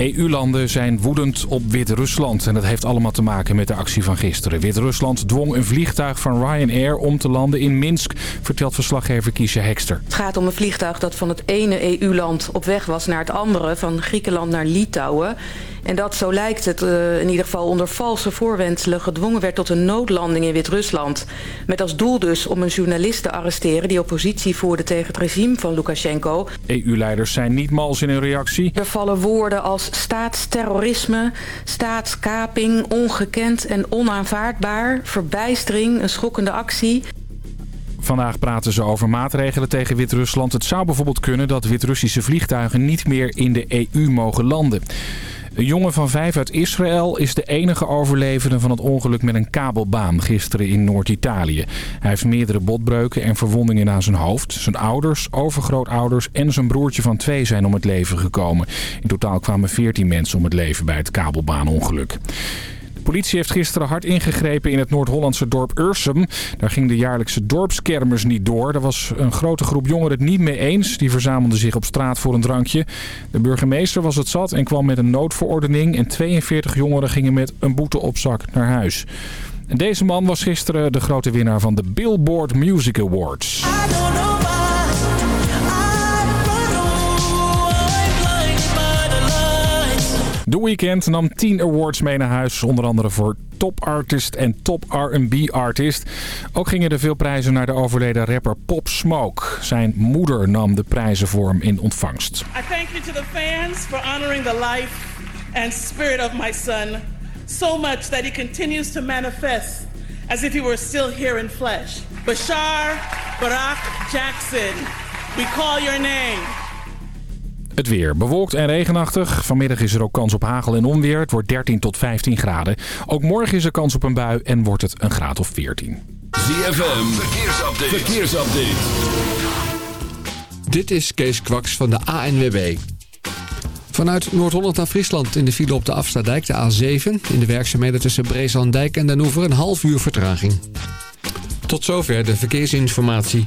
EU-landen zijn woedend op Wit-Rusland en dat heeft allemaal te maken met de actie van gisteren. Wit-Rusland dwong een vliegtuig van Ryanair om te landen in Minsk, vertelt verslaggever Kiesje Hekster. Het gaat om een vliegtuig dat van het ene EU-land op weg was naar het andere, van Griekenland naar Litouwen. En dat, zo lijkt het, uh, in ieder geval onder valse voorwendselen gedwongen werd tot een noodlanding in Wit-Rusland. Met als doel dus om een journalist te arresteren die oppositie voerde tegen het regime van Lukashenko. EU-leiders zijn niet mals in hun reactie. Er vallen woorden als staatsterrorisme, staatskaping, ongekend en onaanvaardbaar, verbijstering, een schokkende actie. Vandaag praten ze over maatregelen tegen Wit-Rusland. Het zou bijvoorbeeld kunnen dat Wit-Russische vliegtuigen niet meer in de EU mogen landen. Een jongen van vijf uit Israël is de enige overlevende van het ongeluk met een kabelbaan gisteren in Noord-Italië. Hij heeft meerdere botbreuken en verwondingen aan zijn hoofd. Zijn ouders, overgrootouders en zijn broertje van twee zijn om het leven gekomen. In totaal kwamen 14 mensen om het leven bij het kabelbaanongeluk. Politie heeft gisteren hard ingegrepen in het Noord-Hollandse dorp Ursum. Daar ging de jaarlijkse dorpskermers niet door. Daar was een grote groep jongeren het niet mee eens. Die verzamelden zich op straat voor een drankje. De burgemeester was het zat en kwam met een noodverordening. En 42 jongeren gingen met een boete op zak naar huis. En deze man was gisteren de grote winnaar van de Billboard Music Awards. The Weeknd nam 10 awards mee naar huis. Onder andere voor Top Artist en Top R&B Artist. Ook gingen er veel prijzen naar de overleden rapper Pop Smoke. Zijn moeder nam de prijzen voor hem in ontvangst. I thank you to the fans for honoring the life and spirit of my son. So much that he continues to manifest as if he were still here in flesh. Bashar Barak Jackson, we call your name. Het weer bewolkt en regenachtig. Vanmiddag is er ook kans op hagel en onweer. Het wordt 13 tot 15 graden. Ook morgen is er kans op een bui en wordt het een graad of 14. ZFM, verkeersupdate. verkeersupdate. Dit is Kees Kwaks van de ANWB. Vanuit Noord-Holland naar Friesland in de file op de Afstadijk, de A7. In de werkzaamheden tussen Breeslanddijk en Den Oever een half uur vertraging. Tot zover de verkeersinformatie.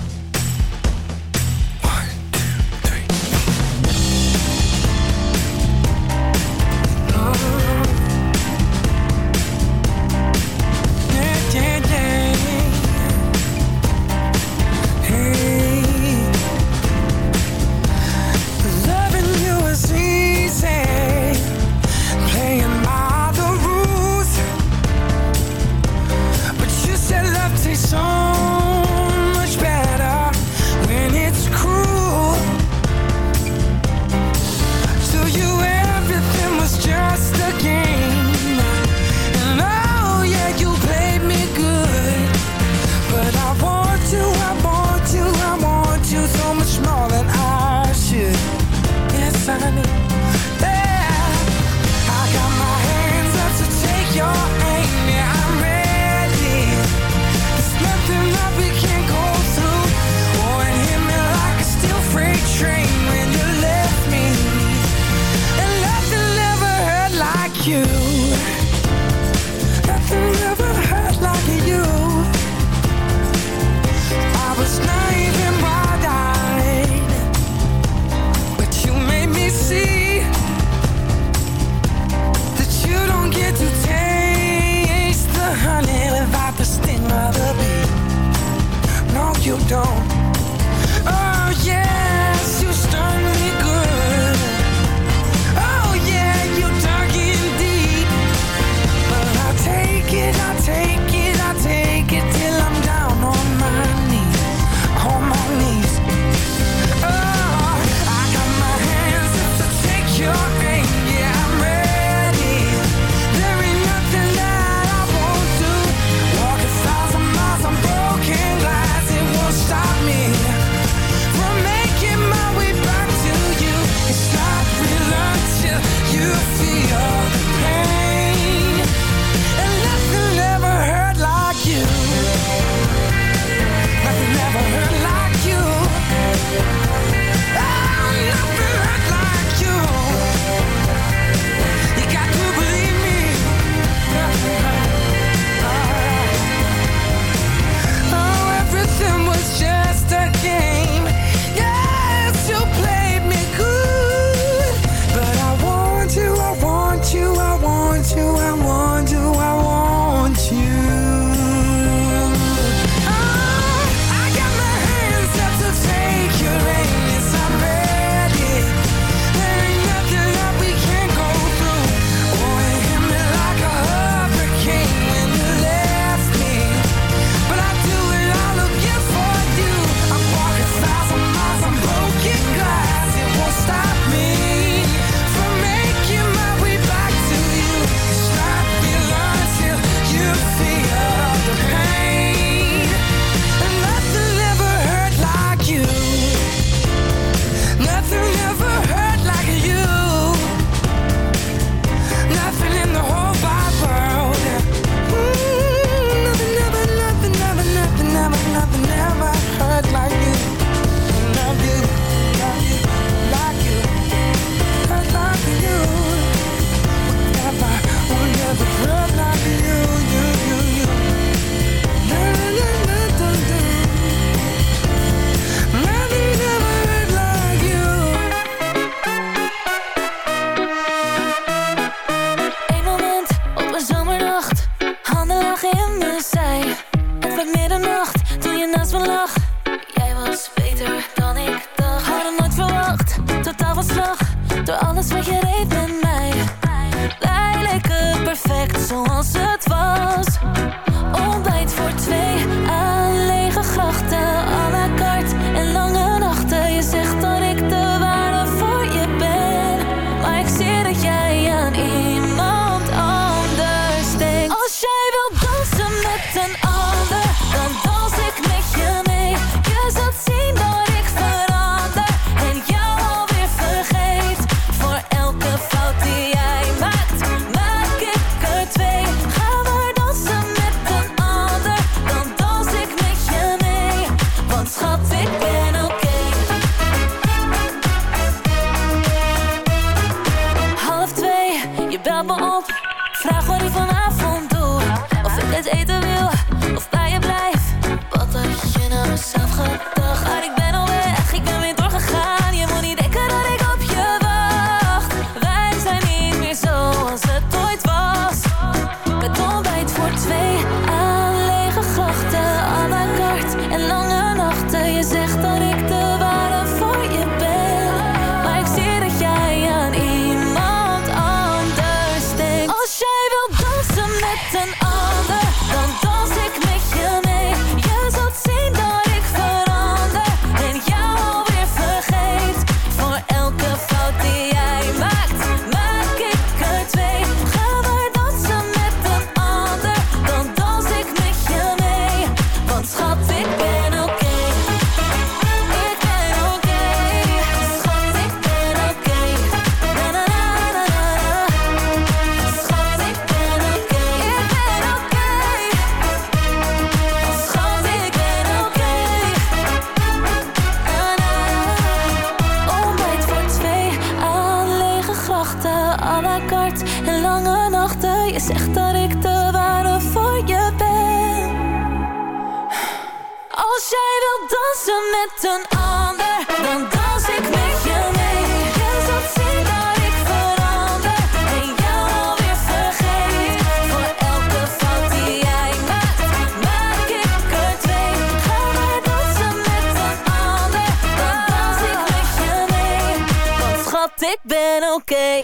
Een ander, dan dans ik met je mee. Je Kunst opzien dat ik verander en jou alweer vergeet. Voor elke fout die jij maakt, maak ik er twee. Ga maar dansen met een ander, dan dans ik met je mee. Want schat, ik ben oké.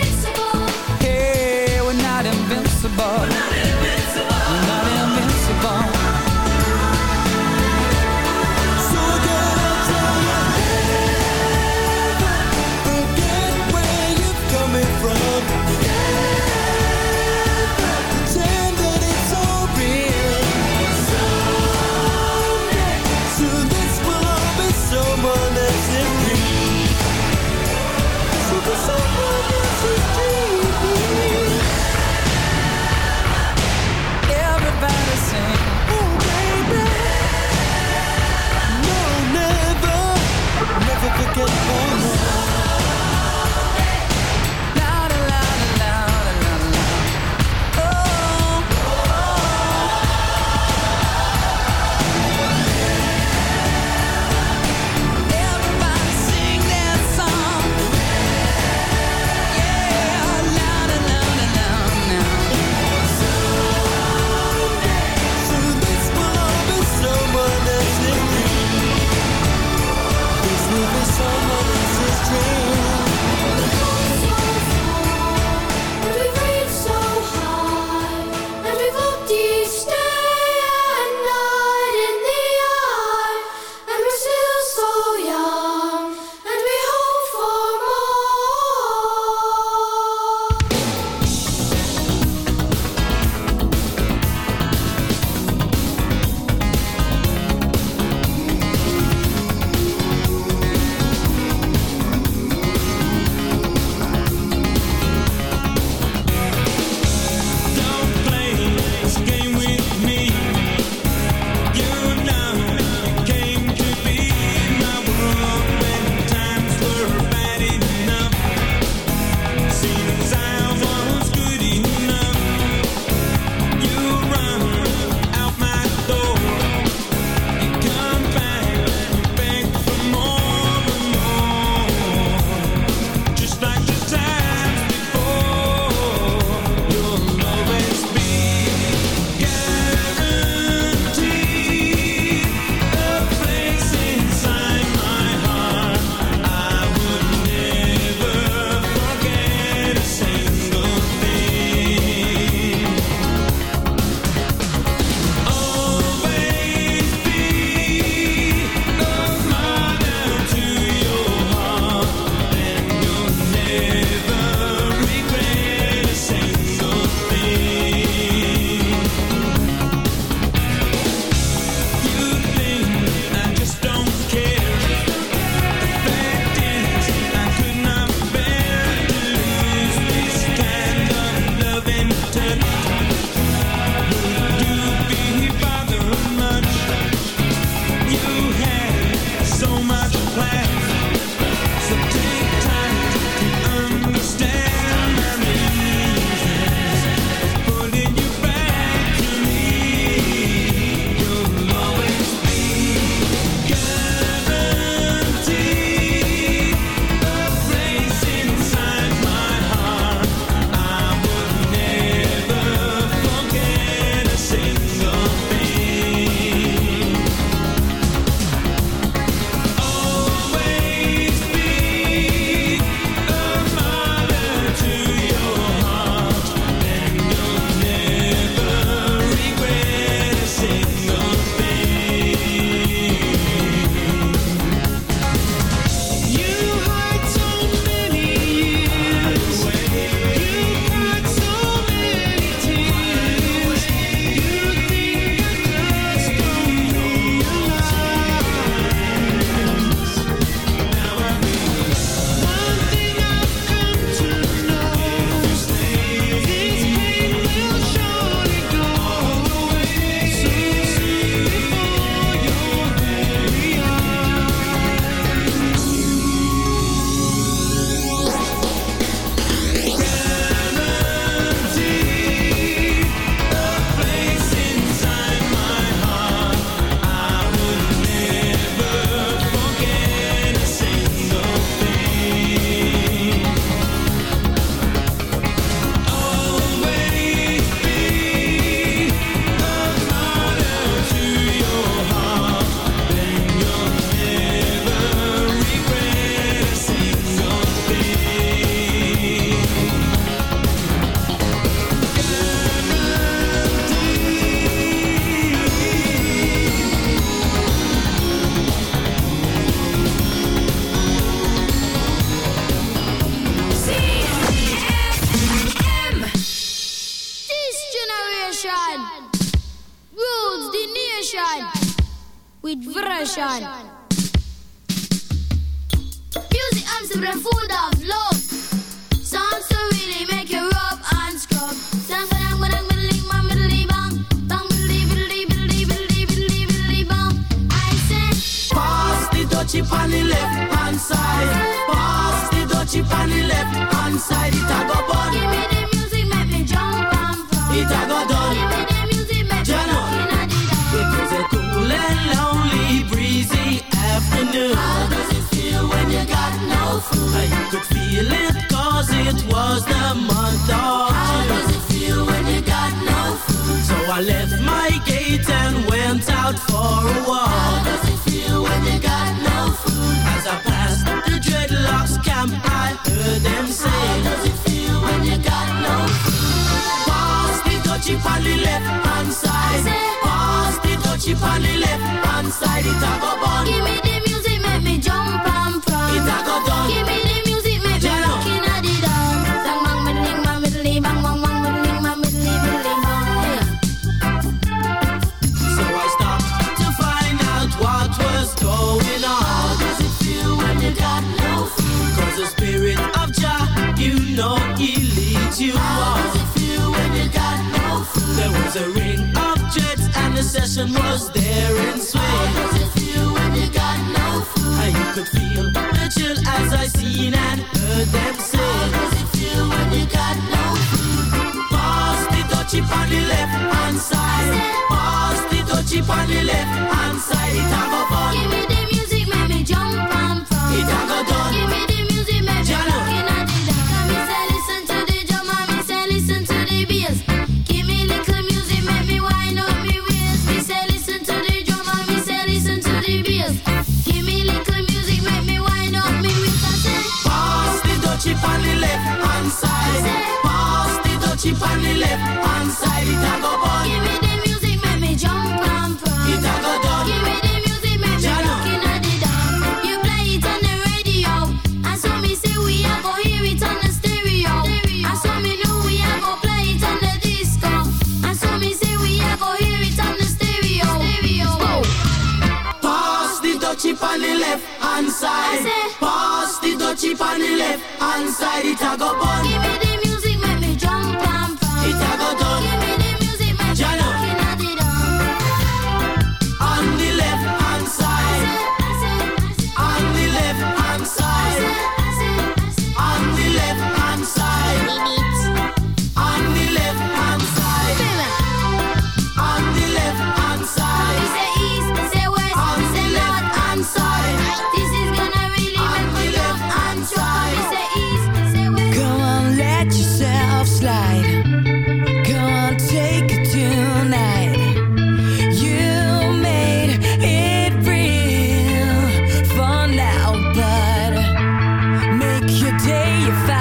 session was there in swing. How does it feel when you got no food? How could feel the chill as I seen and heard them say. How does it feel when you got no food? Pass the touchy on the left hand side. Pass the touchy on the left hand side. Have a fun. left hand side, it go burn. Give me the music, make me jump and pump. It go done. Give me the music, make me looking. You play it on the radio, and so me say we a go hear it on the stereo. And so me know we a go play it on the disco. And so me say we a go hear it on the stereo. stereo. Pass the touchy on the left hand side. Pass the touchy on the left hand side, it a go bun. Give me the you found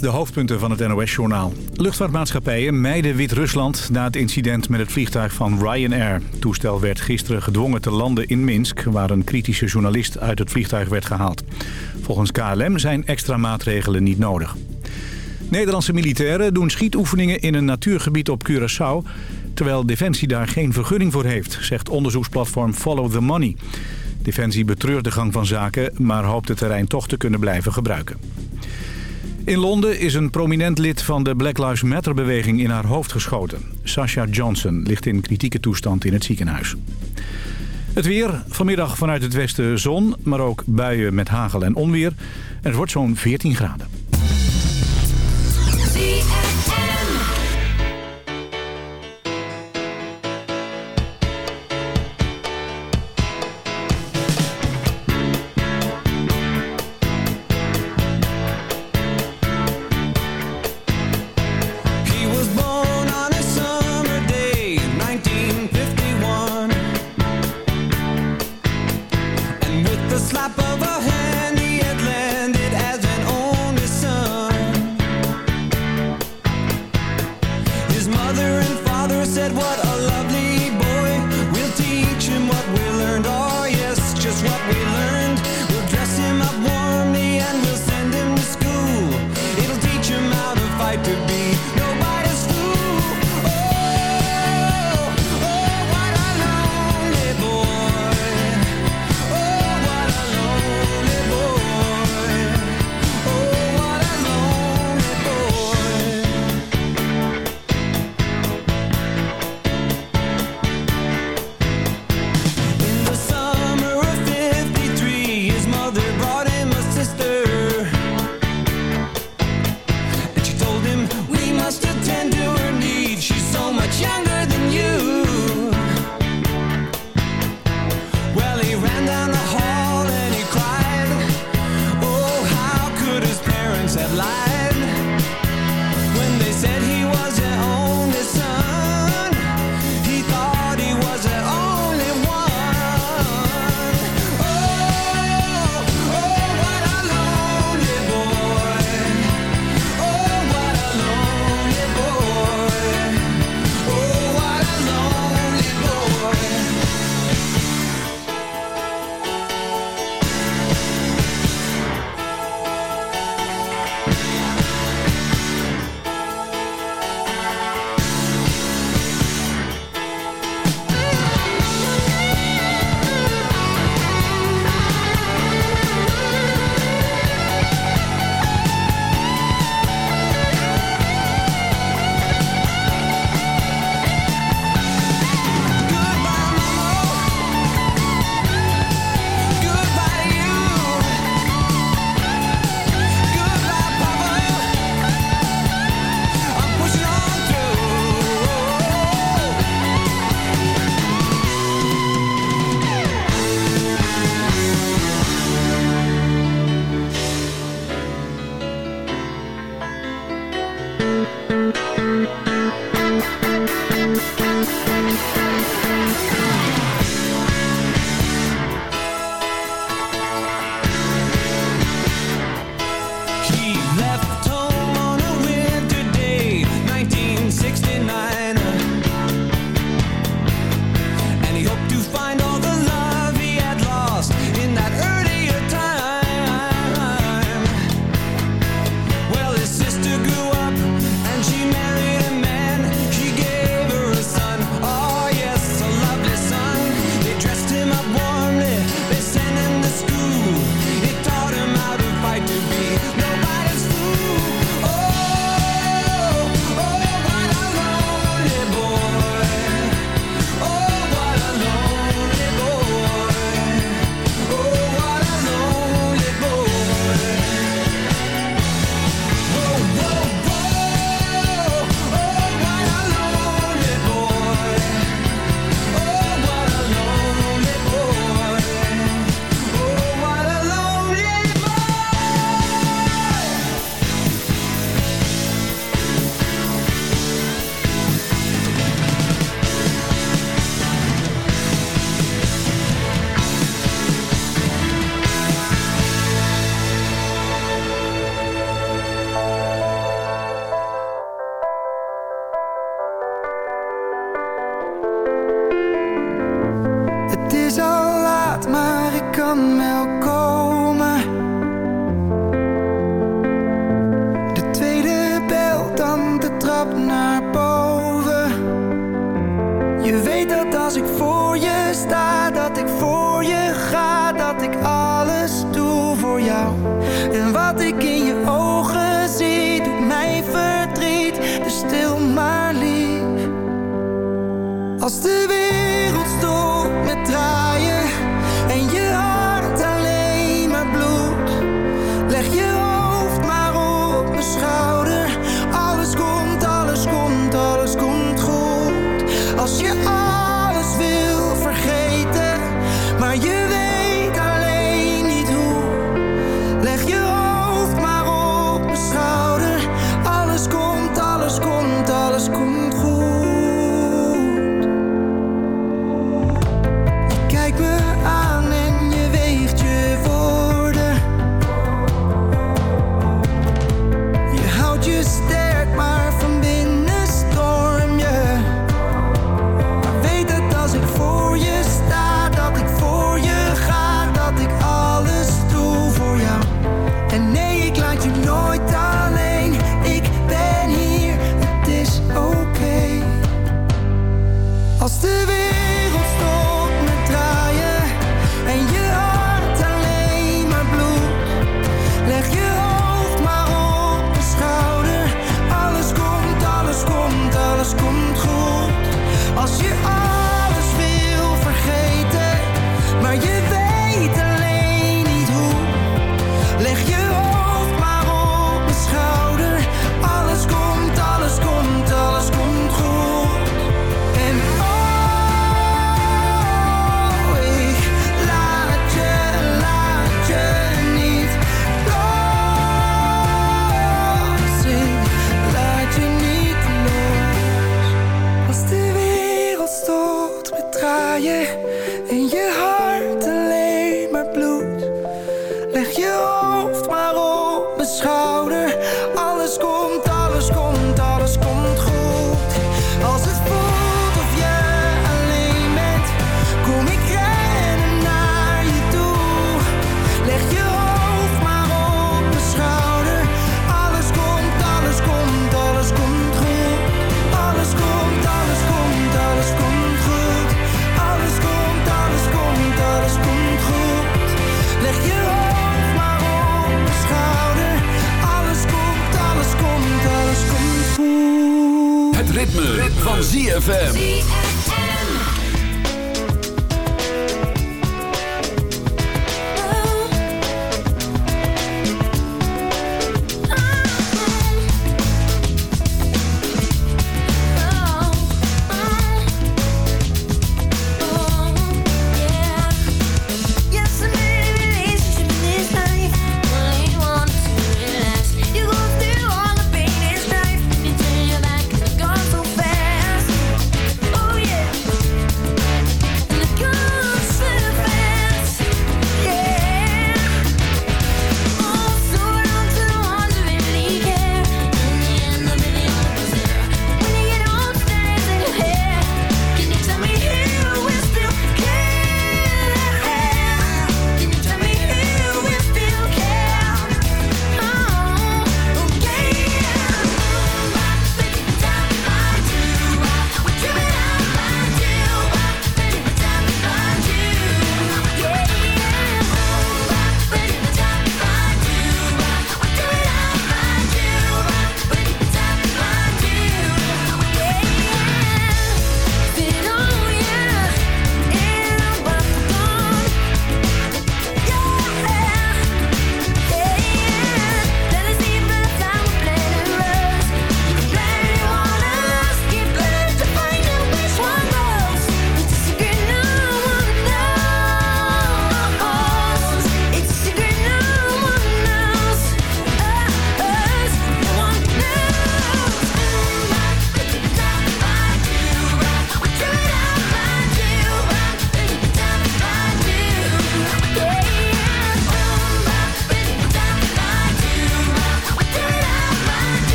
de hoofdpunten van het NOS-journaal. Luchtvaartmaatschappijen mijden Wit-Rusland na het incident met het vliegtuig van Ryanair. Toestel werd gisteren gedwongen te landen in Minsk... waar een kritische journalist uit het vliegtuig werd gehaald. Volgens KLM zijn extra maatregelen niet nodig. Nederlandse militairen doen schietoefeningen in een natuurgebied op Curaçao... terwijl Defensie daar geen vergunning voor heeft, zegt onderzoeksplatform Follow the Money. Defensie betreurt de gang van zaken, maar hoopt het terrein toch te kunnen blijven gebruiken. In Londen is een prominent lid van de Black Lives Matter-beweging in haar hoofd geschoten. Sasha Johnson ligt in kritieke toestand in het ziekenhuis. Het weer, vanmiddag vanuit het westen zon, maar ook buien met hagel en onweer. En het wordt zo'n 14 graden.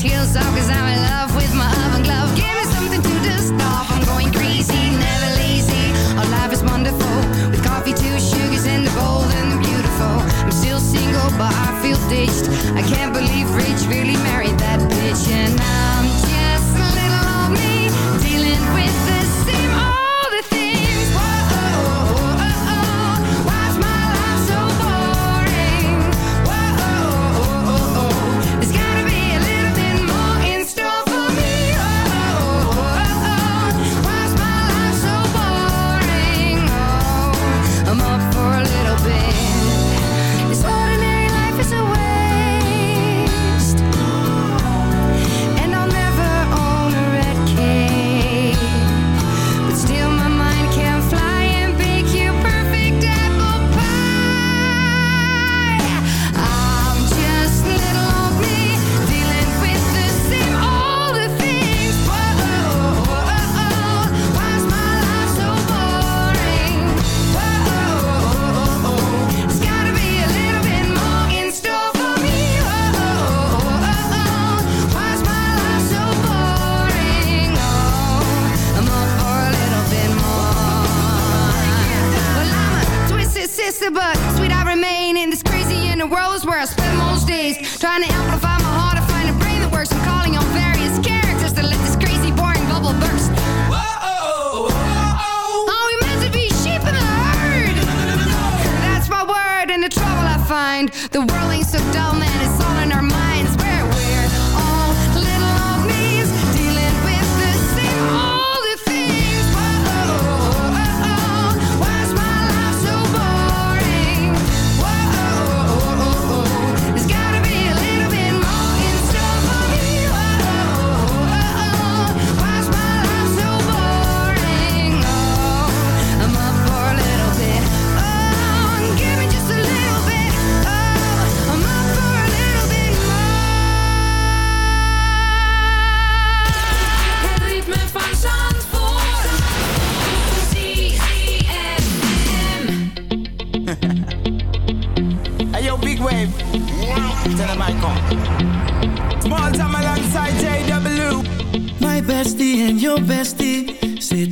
Cookie off cause I'm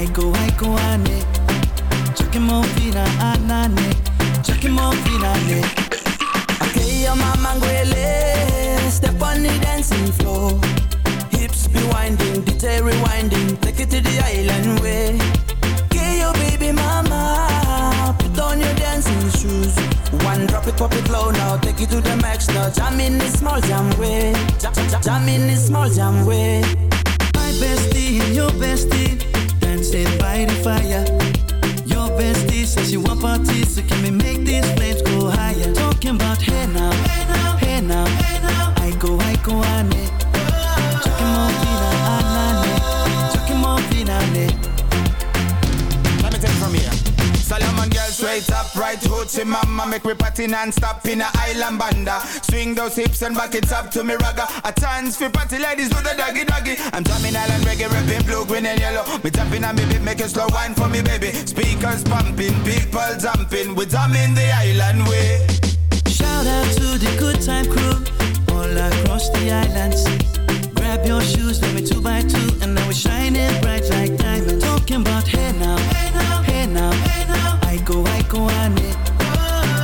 I go, ane. Chucking more fina, anane. Chucking more fina, ne. Okay, your mama ngwele. Step on the dancing floor. Hips be winding, detail rewinding. Take it to the island way. Okay, your baby mama. Put on your dancing shoes. One drop it, pop it low now. Take it to the max now. Jam in this small jam way. Jam, jam, jam in this small jam way. My bestie your bestie dancing by the fire. Your bestie says she want parties, so can we make these flames go higher? Talking about hey now, hey now, hey now, hey now. I go, I go, ane. Chucking more fina, anane. Chucking more fina, ne. Let me take from here. Salute straight up, right hoochie mama. Make we party non-stop in a island banda. Swing those hips and back it up to me ragga. A chance for party ladies do the doggy doggy. I'm drumming island reggae, rapping blue, green and yellow. Me tapping on me beat, make a slow wine for me baby. Speakers pumping, people jumping. We drumming the island way. Shout out to the good time crew all across the island. Grab your shoes, let me two by two, and now we're shining bright like diamonds. Talking about hey now, hey now, go, I go, ane.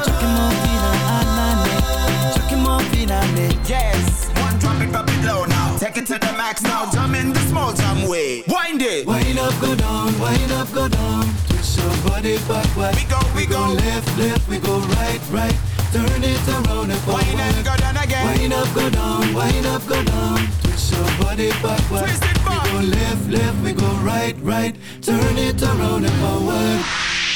Talking more fina, anane. Talking more fina, ane. Yes, one drop it, drop it low now. Take it to the max now. Jump in the small jam way. Wind it. Wind up, go down, wind up, go down. Twist your body backward. We go, we go. left, left, we go right, right. Turn it around and forward. Wind and go down again. Wind up, go down, wind up, go down. Twist your body backward. Twist it back. We go left, left, we go right, right. Turn it around and forward.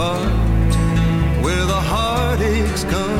reach the part where the heartaches come,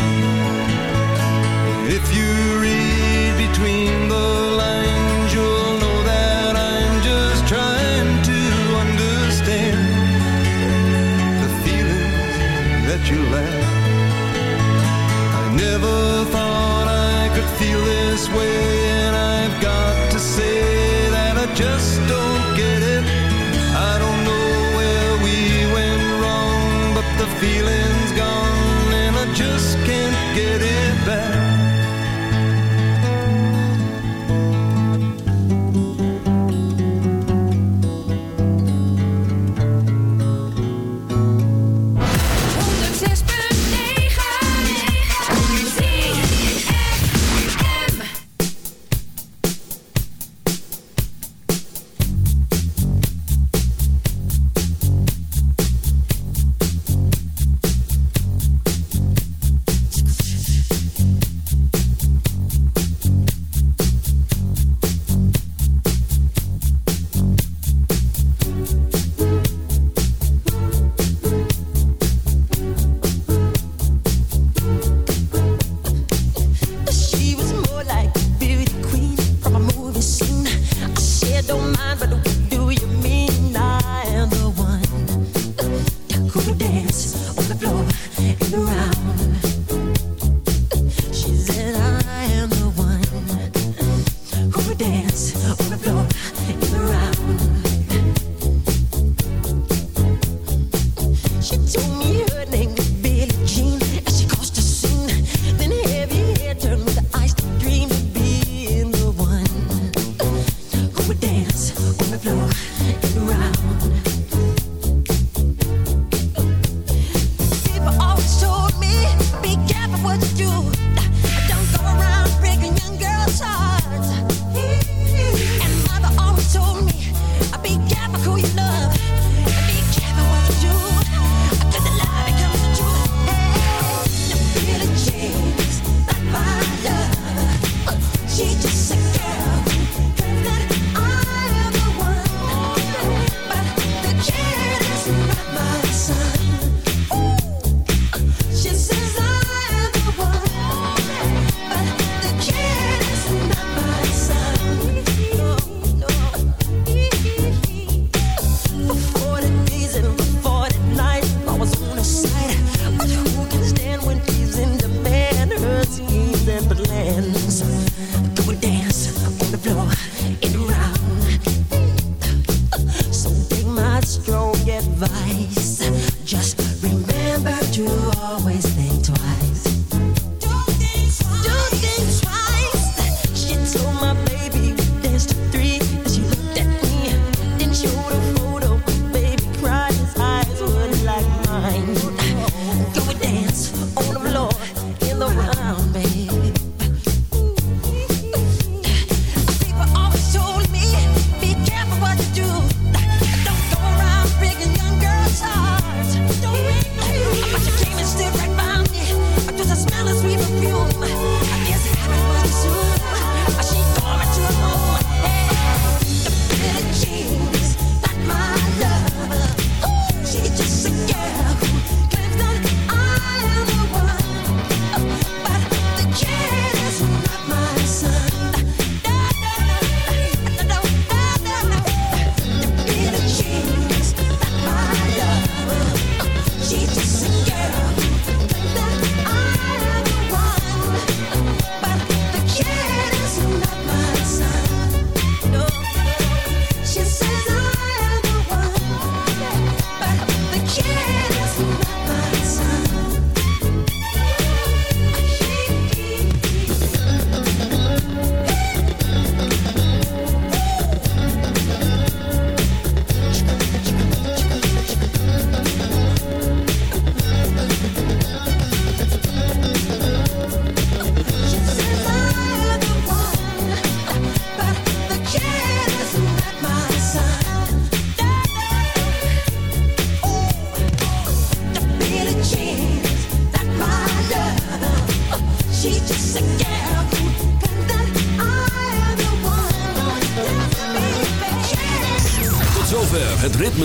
I never thought I could feel this way, said don't mind, but